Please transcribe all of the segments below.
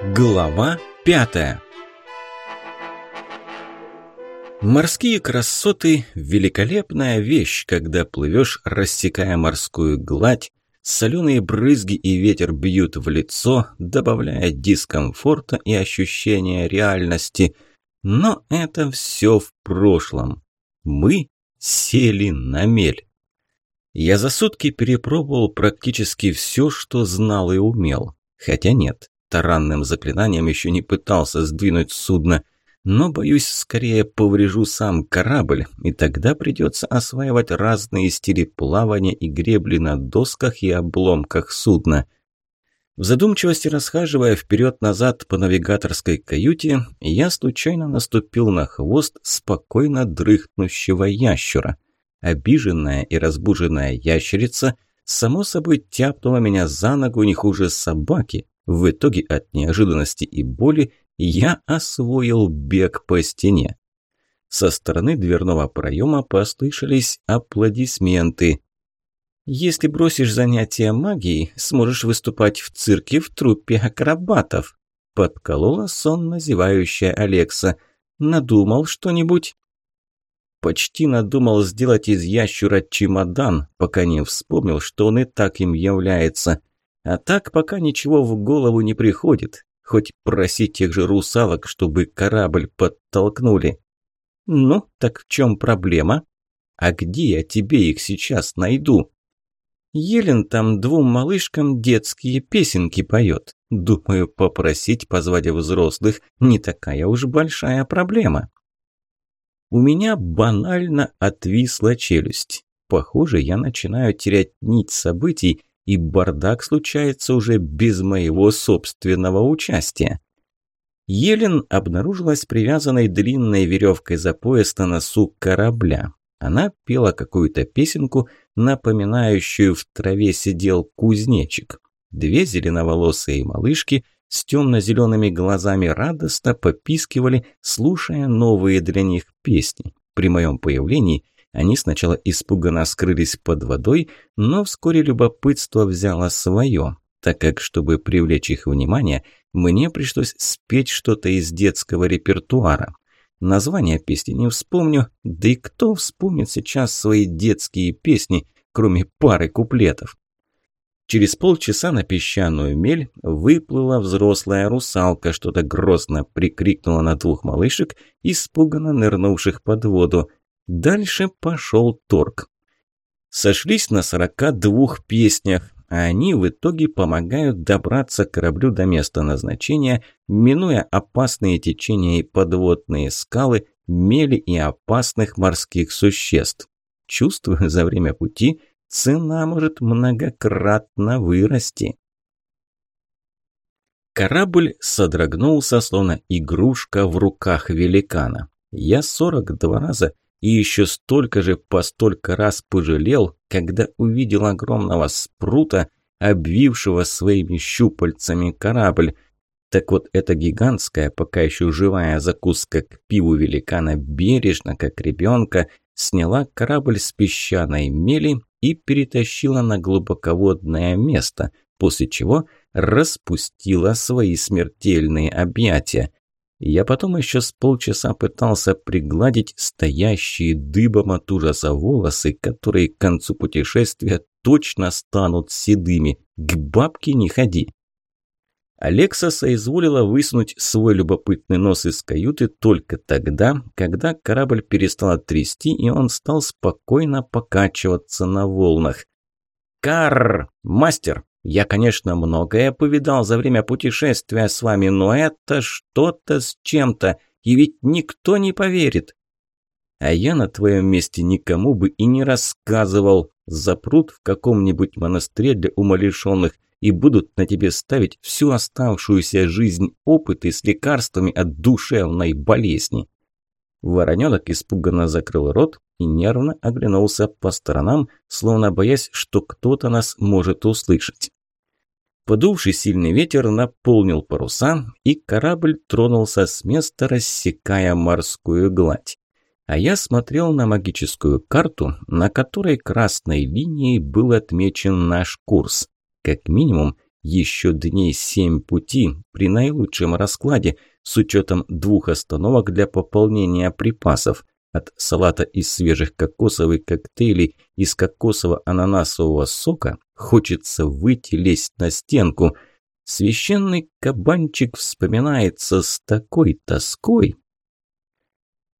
Глава пятая Морские красоты – великолепная вещь, когда плывешь, рассекая морскую гладь, соленые брызги и ветер бьют в лицо, добавляя дискомфорта и ощущения реальности. Но это все в прошлом. Мы сели на мель. Я за сутки перепробовал практически все, что знал и умел. Хотя нет, таранным заклинанием еще не пытался сдвинуть судно, но, боюсь, скорее поврежу сам корабль, и тогда придется осваивать разные стили плавания и гребли на досках и обломках судна. В задумчивости расхаживая вперед-назад по навигаторской каюте, я случайно наступил на хвост спокойно дрыхнущего ящера. Обиженная и разбуженная ящерица, само собой, тяпнула меня за ногу не хуже собаки, в итоге от неожиданности и боли я освоил бег по стене. Со стороны дверного проема послышались аплодисменты. «Если бросишь занятия магией, сможешь выступать в цирке в труппе акробатов», подколола сонно зевающая Алекса. «Надумал что-нибудь?» Почти надумал сделать из ящура чемодан, пока не вспомнил, что он и так им является. А так пока ничего в голову не приходит. Хоть проси тех же русалок, чтобы корабль подтолкнули. Ну, так в чем проблема? А где я тебе их сейчас найду? Елен там двум малышкам детские песенки поет. Думаю, попросить позвать взрослых не такая уж большая проблема. У меня банально отвисла челюсть. Похоже, я начинаю терять нить событий и бардак случается уже без моего собственного участия. Елен обнаружилась привязанной длинной веревкой за пояс на носу корабля. Она пела какую-то песенку, напоминающую «В траве сидел кузнечик». Две зеленоволосые малышки с темно-зелеными глазами радостно попискивали, слушая новые для них песни. При моем появлении – они сначала испуганно скрылись под водой, но вскоре любопытство взяло свое, так как, чтобы привлечь их внимание, мне пришлось спеть что-то из детского репертуара. Название песни не вспомню, да и кто вспомнит сейчас свои детские песни, кроме пары куплетов. Через полчаса на песчаную мель выплыла взрослая русалка, что-то грозно прикрикнула на двух малышек, испуганно нырнувших под воду. Дальше пошел торг. Сошлись на 42 песнях, а они в итоге помогают добраться кораблю до места назначения, минуя опасные течения и подводные скалы, мели и опасных морских существ. Чувствую, за время пути цена может многократно вырасти. Корабль содрогнулся, словно игрушка в руках великана. Я 42 раза и еще столько же по столько раз пожалел, когда увидел огромного спрута, обвившего своими щупальцами корабль. Так вот, эта гигантская, пока еще живая закуска к пиву великана бережно, как ребенка, сняла корабль с песчаной мели и перетащила на глубоководное место, после чего распустила свои смертельные объятия. Я потом еще с полчаса пытался пригладить стоящие дыбом от ужаса волосы, которые к концу путешествия точно станут седыми. К бабке не ходи. Алекса соизволила высунуть свой любопытный нос из каюты только тогда, когда корабль перестал трясти, и он стал спокойно покачиваться на волнах. «Карр! Мастер! Я, конечно, многое повидал за время путешествия с вами, но это что-то с чем-то, и ведь никто не поверит. А я на твоем месте никому бы и не рассказывал. Запрут в каком-нибудь монастыре для умалишенных и будут на тебе ставить всю оставшуюся жизнь опыты с лекарствами от душевной болезни. Вороненок испуганно закрыл рот и нервно оглянулся по сторонам, словно боясь, что кто-то нас может услышать. Подувший сильный ветер наполнил паруса, и корабль тронулся с места, рассекая морскую гладь. А я смотрел на магическую карту, на которой красной линией был отмечен наш курс. Как минимум, еще дней семь пути при наилучшем раскладе с учетом двух остановок для пополнения припасов. От салата из свежих кокосовых коктейлей из кокосово-ананасового сока хочется выйти лезть на стенку. Священный кабанчик вспоминается с такой тоской.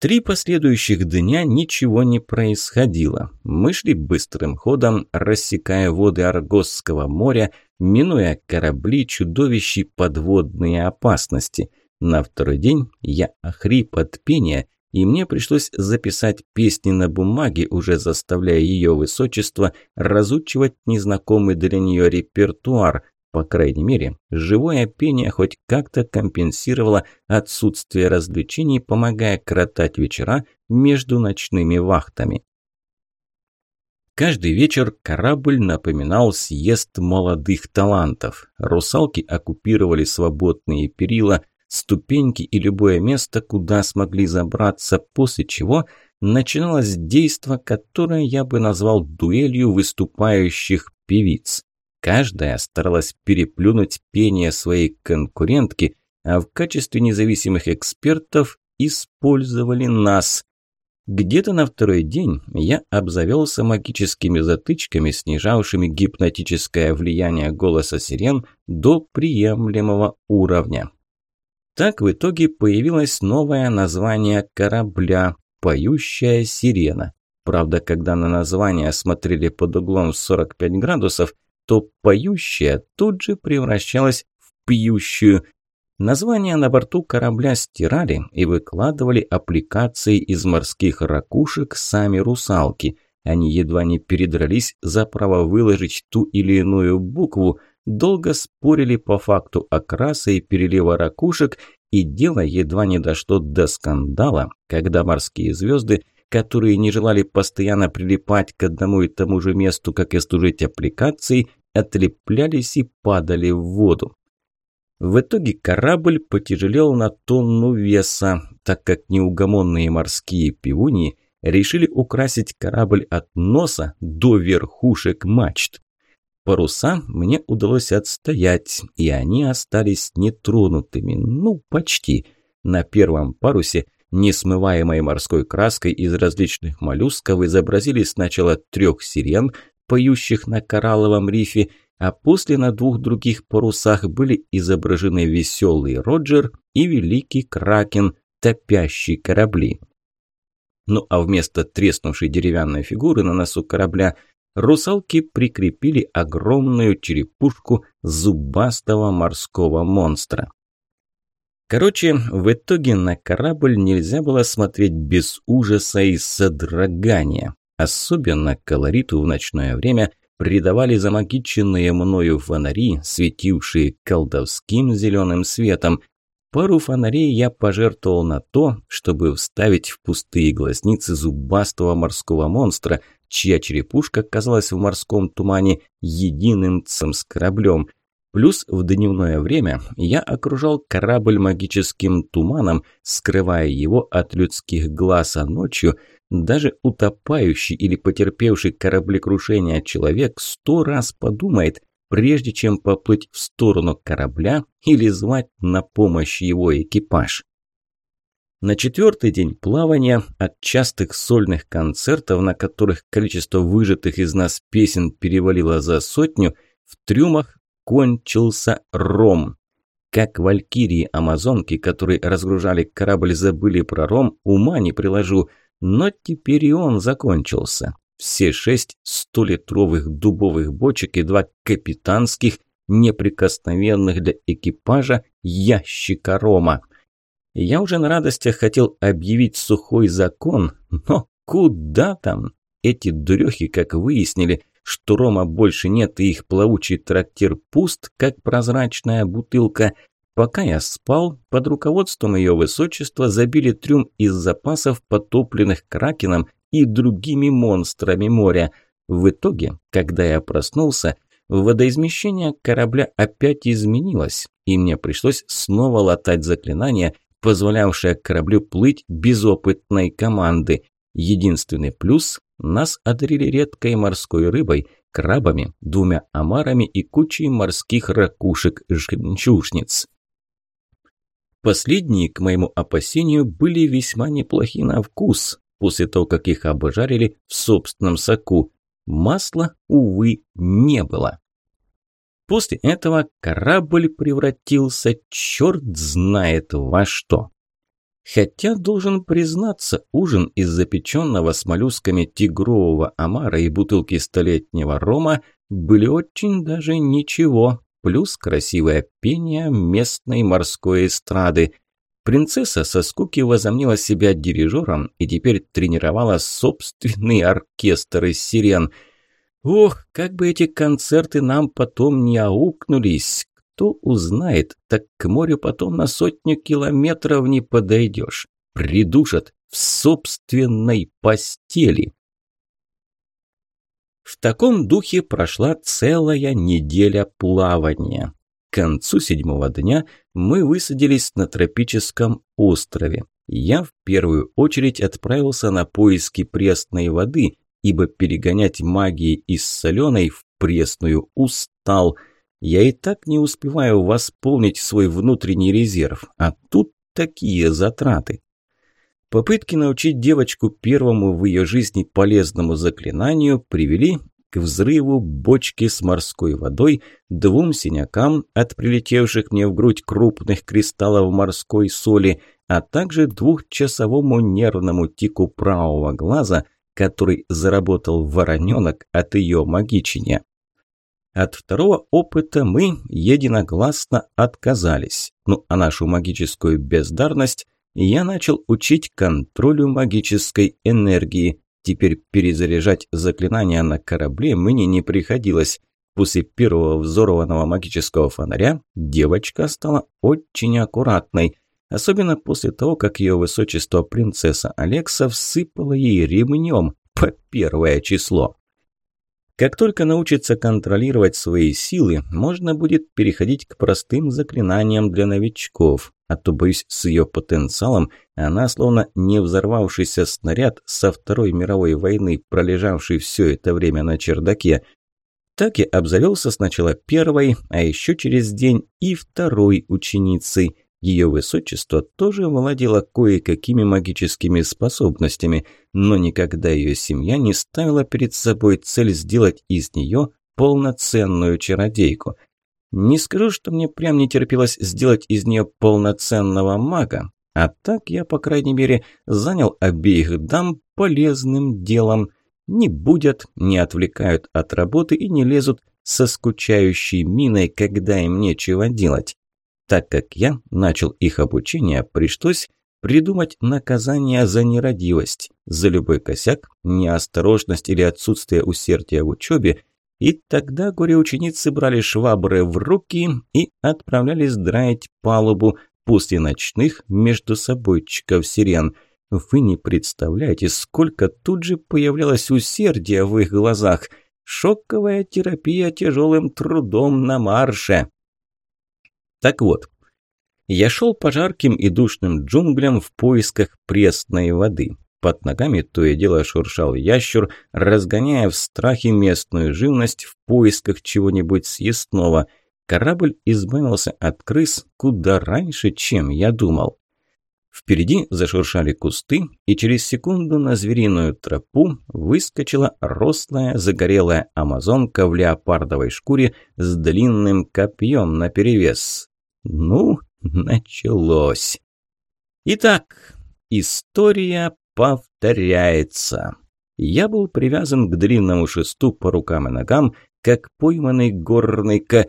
Три последующих дня ничего не происходило. Мы шли быстрым ходом, рассекая воды Аргосского моря, минуя корабли, чудовищи, подводные опасности. На второй день я охрип от пения, и мне пришлось записать песни на бумаге, уже заставляя ее высочество разучивать незнакомый для нее репертуар, по крайней мере, живое пение хоть как-то компенсировало отсутствие развлечений, помогая кротать вечера между ночными вахтами. Каждый вечер корабль напоминал съезд молодых талантов. Русалки оккупировали свободные перила, ступеньки и любое место, куда смогли забраться, после чего начиналось действо, которое я бы назвал дуэлью выступающих певиц. Каждая старалась переплюнуть пение своей конкурентки, а в качестве независимых экспертов использовали нас. Где-то на второй день я обзавелся магическими затычками, снижавшими гипнотическое влияние голоса сирен до приемлемого уровня. Так в итоге появилось новое название корабля – «Поющая сирена». Правда, когда на название смотрели под углом в 45 градусов – то поющая тут же превращалась в пьющую. Названия на борту корабля стирали и выкладывали аппликации из морских ракушек сами русалки. Они едва не передрались за право выложить ту или иную букву, долго спорили по факту окраса и перелива ракушек, и дело едва не дошло до скандала, когда морские звезды – которые не желали постоянно прилипать к одному и тому же месту, как и служить аппликацией, отлеплялись и падали в воду. В итоге корабль потяжелел на тонну веса, так как неугомонные морские пивуни решили украсить корабль от носа до верхушек мачт. Паруса мне удалось отстоять, и они остались нетронутыми, ну, почти. На первом парусе – несмываемой морской краской из различных моллюсков изобразили сначала трех сирен, поющих на коралловом рифе, а после на двух других парусах были изображены веселый Роджер и великий Кракен, топящий корабли. Ну а вместо треснувшей деревянной фигуры на носу корабля русалки прикрепили огромную черепушку зубастого морского монстра. Короче, в итоге на корабль нельзя было смотреть без ужаса и содрогания. Особенно колориту в ночное время придавали замагиченные мною фонари, светившие колдовским зеленым светом. Пару фонарей я пожертвовал на то, чтобы вставить в пустые глазницы зубастого морского монстра, чья черепушка казалась в морском тумане единым цем с кораблем. Плюс в дневное время я окружал корабль магическим туманом, скрывая его от людских глаз, а ночью даже утопающий или потерпевший кораблекрушение человек сто раз подумает, прежде чем поплыть в сторону корабля или звать на помощь его экипаж. На четвертый день плавания от частых сольных концертов, на которых количество выжатых из нас песен перевалило за сотню, в трюмах кончился ром. Как валькирии-амазонки, которые разгружали корабль, забыли про ром, ума не приложу. Но теперь и он закончился. Все шесть столитровых дубовых бочек и два капитанских, неприкосновенных для экипажа, ящика рома. Я уже на радостях хотел объявить сухой закон, но куда там? Эти дурехи, как выяснили, что рома больше нет и их плавучий трактир пуст, как прозрачная бутылка. Пока я спал, под руководством ее высочества забили трюм из запасов, потопленных кракеном и другими монстрами моря. В итоге, когда я проснулся, водоизмещение корабля опять изменилось, и мне пришлось снова латать заклинание, позволявшее кораблю плыть без опытной команды. Единственный плюс нас одарили редкой морской рыбой, крабами, двумя омарами и кучей морских ракушек-жемчужниц. Последние, к моему опасению, были весьма неплохи на вкус, после того, как их обжарили в собственном соку. Масла, увы, не было. После этого корабль превратился черт знает во что. Хотя, должен признаться, ужин из запеченного с моллюсками тигрового омара и бутылки столетнего рома были очень даже ничего, плюс красивое пение местной морской эстрады. Принцесса со скуки возомнила себя дирижером и теперь тренировала собственный оркестр из сирен. Ох, как бы эти концерты нам потом не аукнулись, кто узнает, так к морю потом на сотню километров не подойдешь. Придушат в собственной постели. В таком духе прошла целая неделя плавания. К концу седьмого дня мы высадились на тропическом острове. Я в первую очередь отправился на поиски пресной воды, ибо перегонять магии из соленой в пресную устал – я и так не успеваю восполнить свой внутренний резерв, а тут такие затраты. Попытки научить девочку первому в ее жизни полезному заклинанию привели к взрыву бочки с морской водой, двум синякам от прилетевших мне в грудь крупных кристаллов морской соли, а также двухчасовому нервному тику правого глаза, который заработал вороненок от ее магичения. От второго опыта мы единогласно отказались. Ну, а нашу магическую бездарность я начал учить контролю магической энергии. Теперь перезаряжать заклинания на корабле мне не приходилось. После первого взорванного магического фонаря девочка стала очень аккуратной. Особенно после того, как ее высочество принцесса Алекса всыпала ей ремнем по первое число. Как только научится контролировать свои силы, можно будет переходить к простым заклинаниям для новичков. А то, боюсь, с ее потенциалом она словно не взорвавшийся снаряд со Второй мировой войны, пролежавший все это время на чердаке. Так и обзавелся сначала первой, а еще через день и второй ученицей – ее высочество тоже владело кое-какими магическими способностями, но никогда ее семья не ставила перед собой цель сделать из нее полноценную чародейку. Не скажу, что мне прям не терпелось сделать из нее полноценного мага, а так я, по крайней мере, занял обеих дам полезным делом. Не будят, не отвлекают от работы и не лезут со скучающей миной, когда им нечего делать. Так как я начал их обучение, пришлось придумать наказание за нерадивость, за любой косяк, неосторожность или отсутствие усердия в учебе, и тогда горе-ученицы брали швабры в руки и отправлялись драить палубу после ночных междусобойчиков сирен. Вы не представляете, сколько тут же появлялось усердия в их глазах. Шоковая терапия тяжелым трудом на марше. Так вот, я шел по жарким и душным джунглям в поисках пресной воды. Под ногами то и дело шуршал ящур, разгоняя в страхе местную живность в поисках чего-нибудь съестного. Корабль избавился от крыс куда раньше, чем я думал. Впереди зашуршали кусты, и через секунду на звериную тропу выскочила рослая загорелая амазонка в леопардовой шкуре с длинным копьем наперевес. Ну, началось. Итак, история повторяется. Я был привязан к длинному шесту по рукам и ногам, как пойманный горный ка...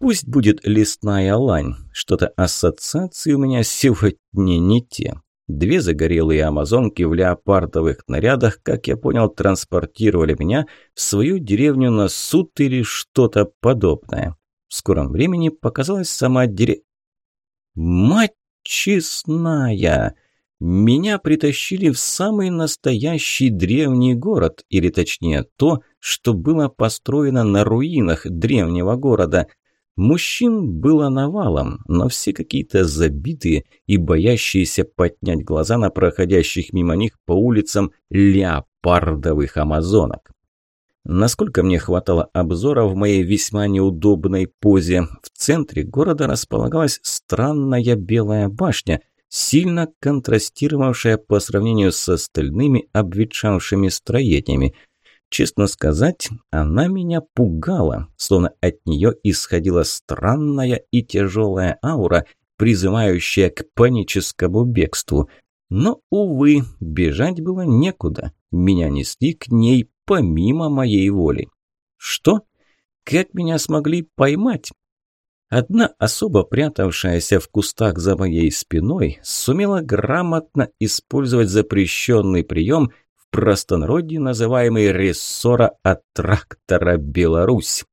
Пусть будет лесная лань, что-то ассоциации у меня сегодня не те. Две загорелые амазонки в леопардовых нарядах, как я понял, транспортировали меня в свою деревню на суд или что-то подобное. В скором времени показалась сама дире... Мать честная! Меня притащили в самый настоящий древний город, или точнее то, что было построено на руинах древнего города. Мужчин было навалом, но все какие-то забитые и боящиеся поднять глаза на проходящих мимо них по улицам леопардовых амазонок. Насколько мне хватало обзора в моей весьма неудобной позе, в центре города располагалась странная белая башня, сильно контрастировавшая по сравнению с остальными обветшавшими строениями. Честно сказать, она меня пугала, словно от нее исходила странная и тяжелая аура, призывающая к паническому бегству. Но, увы, бежать было некуда. Меня несли к ней помимо моей воли. Что? Как меня смогли поймать? Одна особо прятавшаяся в кустах за моей спиной сумела грамотно использовать запрещенный прием в простонародье, называемый рессора от трактора «Беларусь».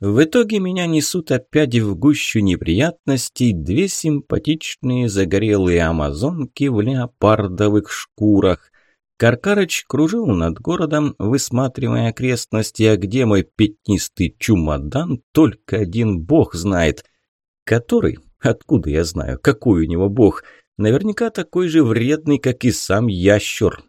В итоге меня несут опять в гущу неприятностей две симпатичные загорелые амазонки в леопардовых шкурах. Каркарыч кружил над городом, высматривая окрестности, а где мой пятнистый чумодан, только один бог знает. Который? Откуда я знаю? Какой у него бог? Наверняка такой же вредный, как и сам ящер.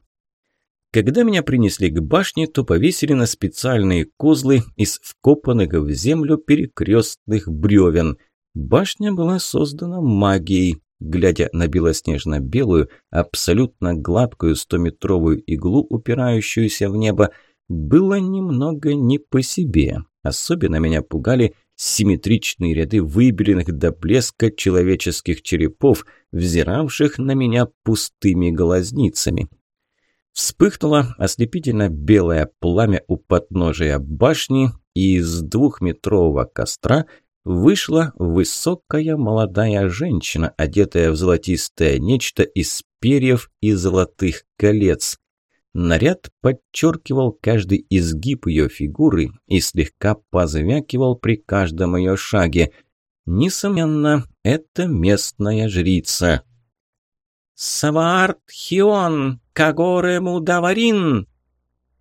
Когда меня принесли к башне, то повесили на специальные козлы из вкопанных в землю перекрестных бревен. Башня была создана магией. Глядя на белоснежно-белую, абсолютно гладкую стометровую иглу, упирающуюся в небо, было немного не по себе. Особенно меня пугали симметричные ряды выбеленных до блеска человеческих черепов, взиравших на меня пустыми глазницами. Вспыхнуло ослепительно белое пламя у подножия башни, и из двухметрового костра вышла высокая молодая женщина, одетая в золотистое нечто из перьев и золотых колец. Наряд подчеркивал каждый изгиб ее фигуры и слегка позвякивал при каждом ее шаге. Несомненно, это местная жрица. «Саваарт Хион!» Кагорему Даварин!»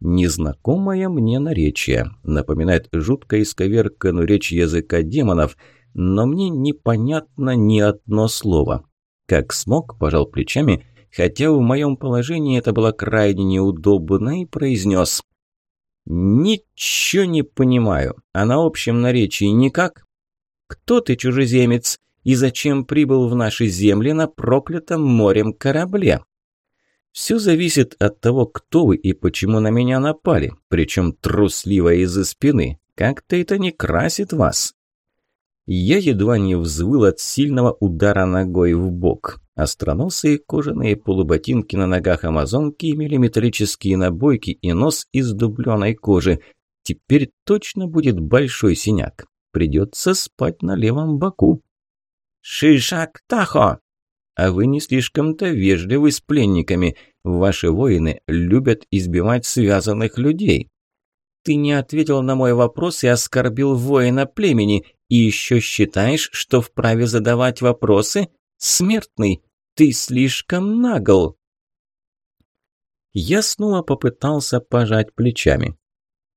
Незнакомое мне наречие. Напоминает жутко исковерканную речь языка демонов, но мне непонятно ни одно слово. Как смог, пожал плечами, хотя в моем положении это было крайне неудобно, и произнес «Ничего не понимаю, а на общем наречии никак? Кто ты, чужеземец, и зачем прибыл в наши земли на проклятом морем корабле?» Все зависит от того, кто вы и почему на меня напали, причем трусливо из-за спины. Как-то это не красит вас. Я едва не взвыл от сильного удара ногой в бок. Остроносые кожаные полуботинки на ногах амазонки имели металлические набойки и нос из дубленой кожи. Теперь точно будет большой синяк. Придется спать на левом боку. «Шишак Тахо!» А вы не слишком-то вежливы с пленниками. Ваши воины любят избивать связанных людей. Ты не ответил на мой вопрос и оскорбил воина племени. И еще считаешь, что вправе задавать вопросы? Смертный, ты слишком нагл. Я снова попытался пожать плечами.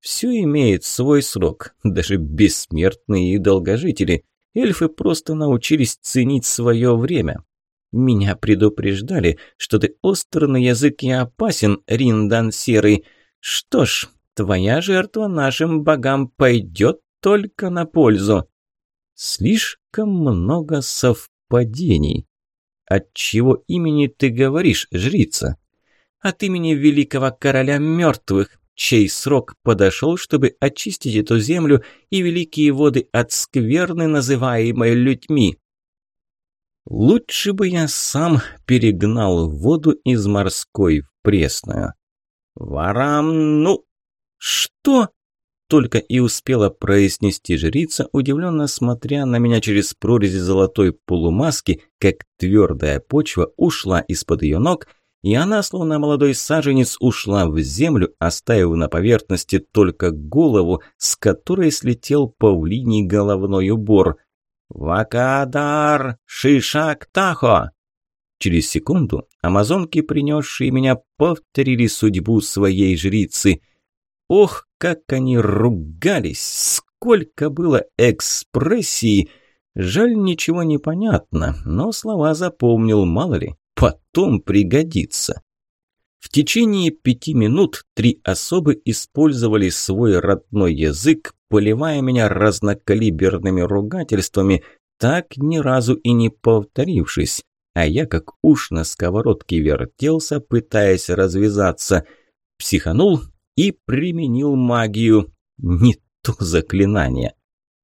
Все имеет свой срок, даже бессмертные и долгожители. Эльфы просто научились ценить свое время. Меня предупреждали, что ты остр на язык и опасен, Риндан Серый. Что ж, твоя жертва нашим богам пойдет только на пользу. Слишком много совпадений. От чего имени ты говоришь, жрица? От имени великого короля мертвых, чей срок подошел, чтобы очистить эту землю и великие воды от скверны, называемой людьми. Лучше бы я сам перегнал воду из морской в пресную. Варам, ну... Что? Только и успела произнести жрица, удивленно смотря на меня через прорези золотой полумаски, как твердая почва ушла из-под ее ног, и она, словно молодой саженец, ушла в землю, оставив на поверхности только голову, с которой слетел павлиний головной убор – «Вакадар! Шишак Тахо!» Через секунду амазонки, принесшие меня, повторили судьбу своей жрицы. Ох, как они ругались! Сколько было экспрессии! Жаль, ничего не понятно, но слова запомнил, мало ли, потом пригодится. В течение пяти минут три особы использовали свой родной язык, поливая меня разнокалиберными ругательствами, так ни разу и не повторившись. А я как уж на сковородке вертелся, пытаясь развязаться. Психанул и применил магию. Не то заклинание.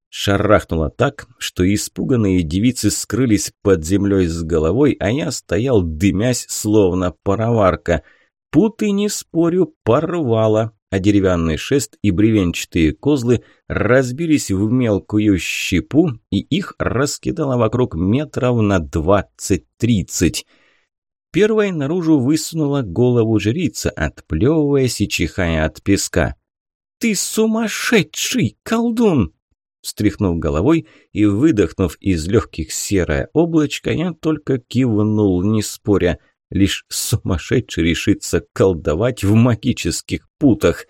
Шарахнуло так, что испуганные девицы скрылись под землей с головой, а я стоял, дымясь, словно пароварка – Путы, не спорю, порвало, а деревянный шест и бревенчатые козлы разбились в мелкую щепу, и их раскидало вокруг метров на двадцать-тридцать. Первой наружу высунула голову жрица, отплевываясь и чихая от песка. «Ты сумасшедший, колдун!» Встряхнув головой и выдохнув из легких серое облачко, я только кивнул, не споря – Лишь сумасшедший решится колдовать в магических путах.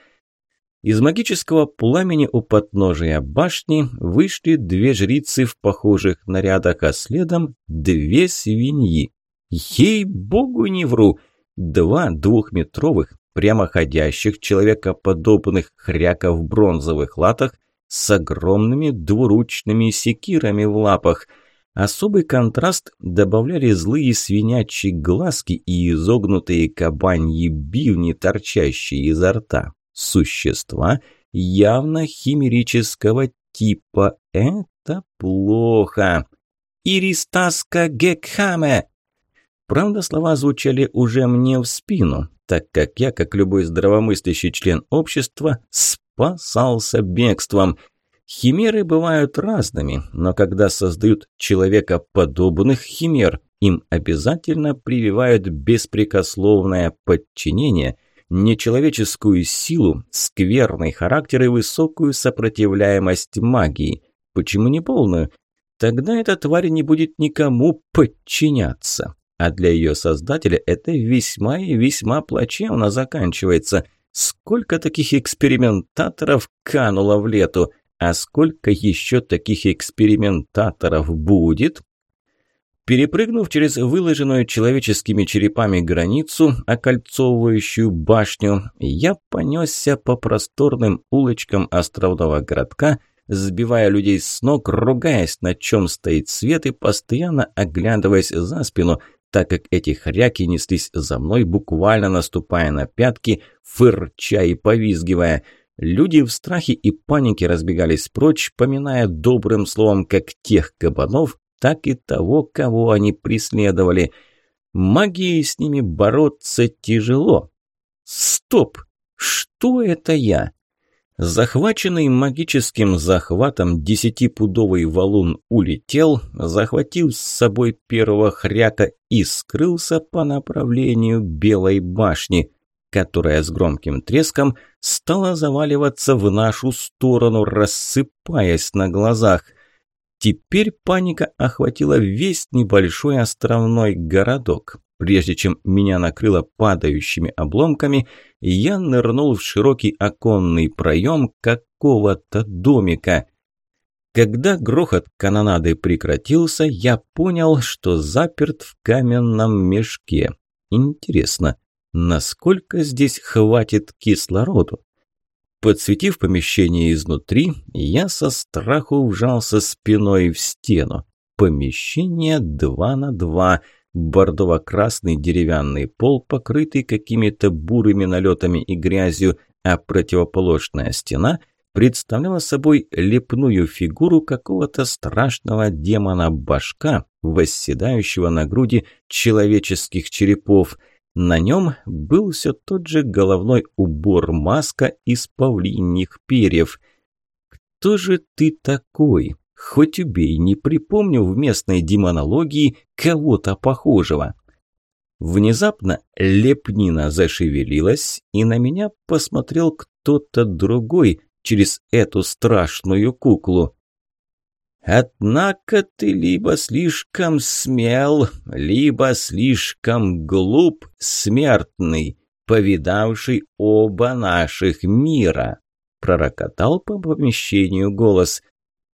Из магического пламени у подножия башни вышли две жрицы в похожих нарядах, а следом две свиньи. Ей-богу, не вру! Два двухметровых, прямоходящих человекоподобных хряков в бронзовых латах с огромными двуручными секирами в лапах – Особый контраст добавляли злые свинячьи глазки и изогнутые кабаньи бивни, торчащие изо рта. Существа явно химерического типа. Это плохо. «Иристаска Гекхаме!» Правда, слова звучали уже мне в спину, так как я, как любой здравомыслящий член общества, спасался бегством – Химеры бывают разными, но когда создают человекоподобных химер, им обязательно прививают беспрекословное подчинение, нечеловеческую силу, скверный характер и высокую сопротивляемость магии. Почему не полную? Тогда эта тварь не будет никому подчиняться. А для ее создателя это весьма и весьма плачевно заканчивается. Сколько таких экспериментаторов кануло в лету – а сколько еще таких экспериментаторов будет? Перепрыгнув через выложенную человеческими черепами границу, окольцовывающую башню, я понесся по просторным улочкам островного городка, сбивая людей с ног, ругаясь, на чем стоит свет, и постоянно оглядываясь за спину, так как эти хряки неслись за мной, буквально наступая на пятки, фырча и повизгивая – Люди в страхе и панике разбегались прочь, поминая добрым словом как тех кабанов, так и того, кого они преследовали. Магией с ними бороться тяжело. Стоп! Что это я? Захваченный магическим захватом десятипудовый валун улетел, захватил с собой первого хряка и скрылся по направлению Белой башни которая с громким треском стала заваливаться в нашу сторону, рассыпаясь на глазах. Теперь паника охватила весь небольшой островной городок. Прежде чем меня накрыло падающими обломками, я нырнул в широкий оконный проем какого-то домика. Когда грохот канонады прекратился, я понял, что заперт в каменном мешке. Интересно, насколько здесь хватит кислороду. Подсветив помещение изнутри, я со страху вжался спиной в стену. Помещение два на два, бордово-красный деревянный пол, покрытый какими-то бурыми налетами и грязью, а противоположная стена представляла собой лепную фигуру какого-то страшного демона-башка, восседающего на груди человеческих черепов – на нем был все тот же головной убор-маска из павлиньих перьев. «Кто же ты такой? Хоть убей, не припомню в местной демонологии кого-то похожего». Внезапно лепнина зашевелилась, и на меня посмотрел кто-то другой через эту страшную куклу. Однако ты либо слишком смел, либо слишком глуп, смертный, повидавший оба наших мира, пророкотал по помещению голос.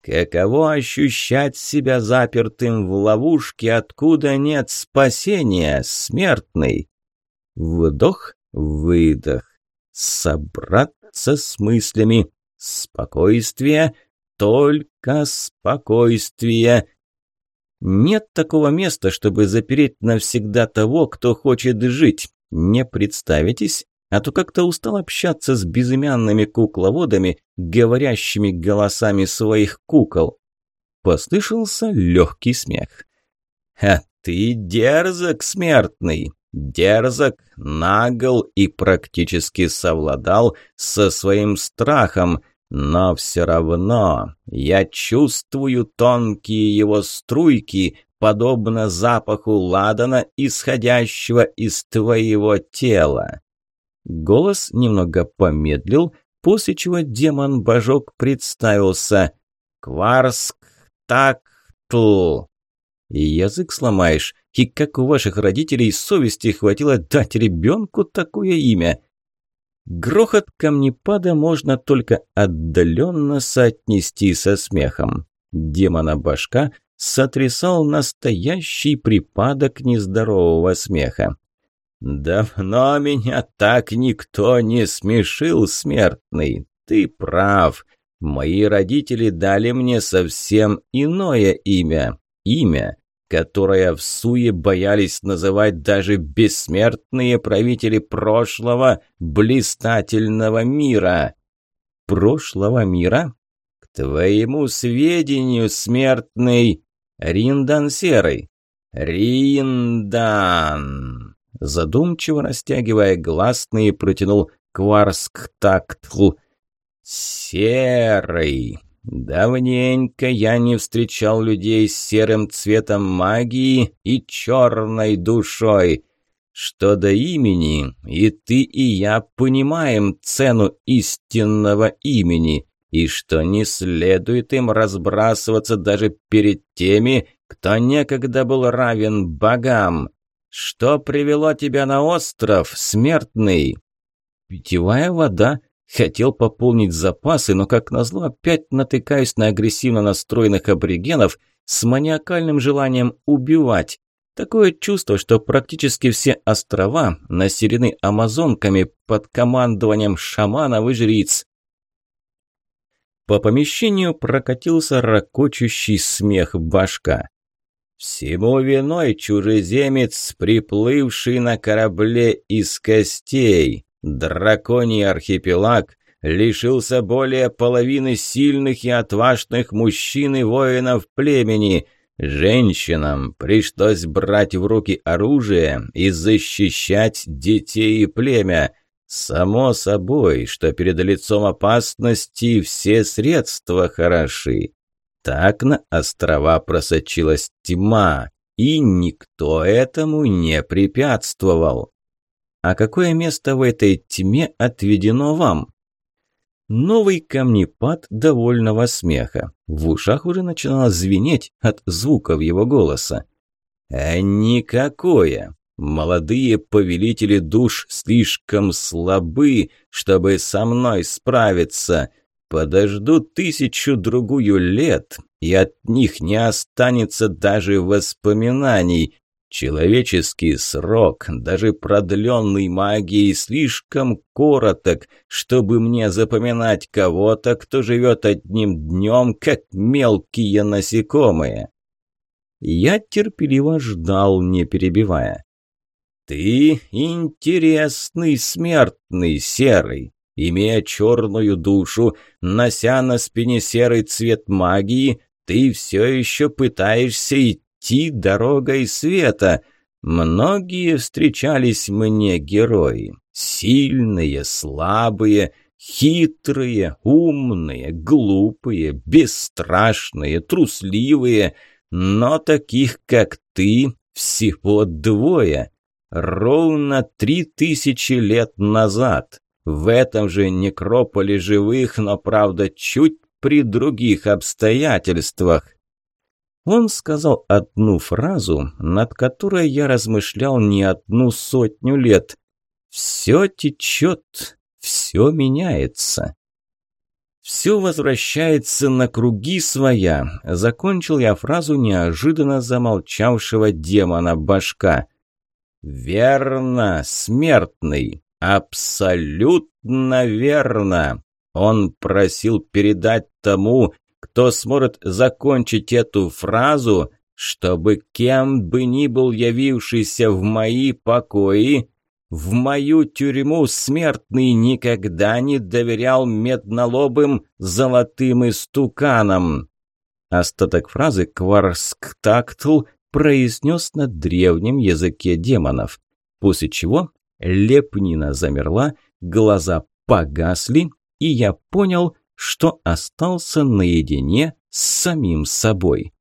Каково ощущать себя запертым в ловушке, откуда нет спасения, смертный? Вдох, Выдох. Собраться с мыслями. Спокойствие. Только спокойствие. Нет такого места, чтобы запереть навсегда того, кто хочет жить. Не представитесь? А то как-то устал общаться с безымянными кукловодами, говорящими голосами своих кукол. Послышался легкий смех. «А ты дерзок, смертный! Дерзок, нагл и практически совладал со своим страхом, но все равно я чувствую тонкие его струйки, подобно запаху ладана, исходящего из твоего тела. Голос немного помедлил, после чего демон-божок представился. «Кварск так-ту!» Язык сломаешь, и как у ваших родителей совести хватило дать ребенку такое имя? Грохот камнепада можно только отдаленно соотнести со смехом. Демона башка сотрясал настоящий припадок нездорового смеха. «Давно меня так никто не смешил, смертный. Ты прав. Мои родители дали мне совсем иное имя. Имя, которое в суе боялись называть даже бессмертные правители прошлого блистательного мира. Прошлого мира? К твоему сведению, смертный Риндан Серый. Риндан. Задумчиво растягивая гласные, протянул Кварск Тактл. Серый. Давненько я не встречал людей с серым цветом магии и черной душой. Что до имени, и ты, и я понимаем цену истинного имени, и что не следует им разбрасываться даже перед теми, кто некогда был равен богам. Что привело тебя на остров, смертный? Питьевая вода, Хотел пополнить запасы, но, как назло, опять натыкаюсь на агрессивно настроенных аборигенов с маниакальным желанием убивать. Такое чувство, что практически все острова населены амазонками под командованием шаманов и жриц. По помещению прокатился ракочущий смех башка. «Всему виной чужеземец, приплывший на корабле из костей. Драконий архипелаг лишился более половины сильных и отважных мужчин и воинов племени. Женщинам пришлось брать в руки оружие и защищать детей и племя. Само собой, что перед лицом опасности все средства хороши. Так на острова просочилась тьма, и никто этому не препятствовал. А какое место в этой тьме отведено вам? Новый камнепад довольного смеха. В ушах уже начинало звенеть от звуков его голоса. А никакое. Молодые повелители душ слишком слабы, чтобы со мной справиться. Подожду тысячу-другую лет, и от них не останется даже воспоминаний. Человеческий срок, даже продленный магией, слишком короток, чтобы мне запоминать кого-то, кто живет одним днем, как мелкие насекомые. Я терпеливо ждал, не перебивая. «Ты интересный смертный, серый. Имея черную душу, нося на спине серый цвет магии, ты все еще пытаешься идти идти дорогой света. Многие встречались мне герои. Сильные, слабые, хитрые, умные, глупые, бесстрашные, трусливые. Но таких, как ты, всего двое. Ровно три тысячи лет назад. В этом же некрополе живых, но, правда, чуть при других обстоятельствах. Он сказал одну фразу, над которой я размышлял не одну сотню лет. «Все течет, все меняется». «Все возвращается на круги своя», – закончил я фразу неожиданно замолчавшего демона башка. «Верно, смертный. Абсолютно верно. Он просил передать тому, кто сможет закончить эту фразу, чтобы кем бы ни был явившийся в мои покои, в мою тюрьму смертный никогда не доверял меднолобым золотым истуканам. Остаток фразы «кварсктактл» произнес на древнем языке демонов, после чего лепнина замерла, глаза погасли, и я понял, что остался наедине с самим собой.